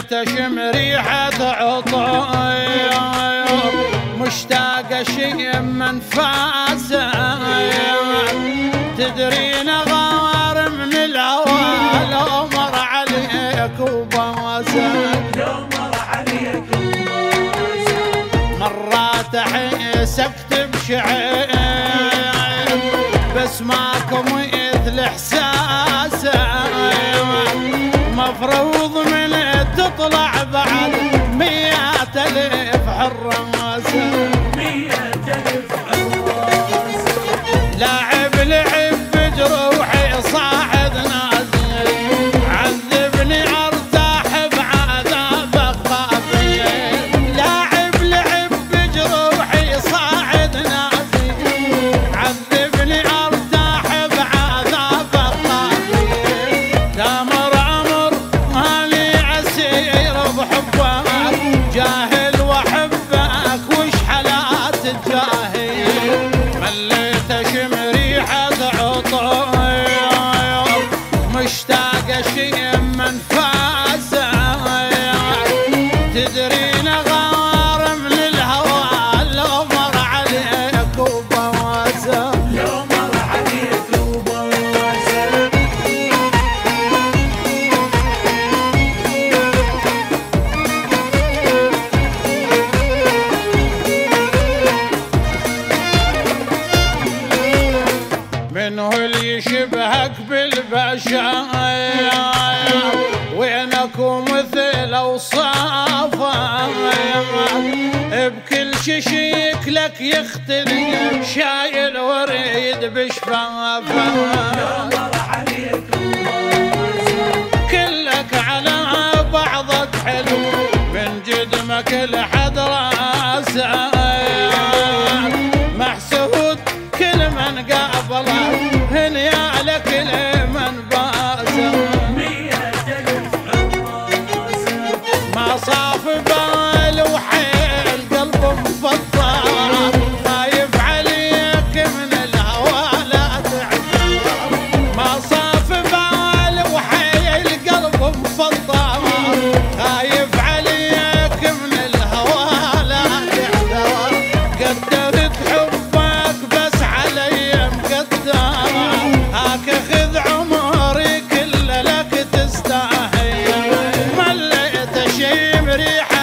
تشم ريحة عطايا مشتاقة شي من تدرين غار من الهوى لو مر عليك وبواسك مرات احسك تبشعر بس ماكو مثل احساسه مفروض تامر أمر مالي اسير بحبك جاهل وأحبك وش حالات مليت اشم ريحة عطايا. مشتاق شي من منه اللي يشبهك بالبشايا وينك ومثل اوصافه بكل شي شكلك يختلف شايل وريد بشفافه كلك على بعضك حلو من جدمك لحد راسك বলা Yeah!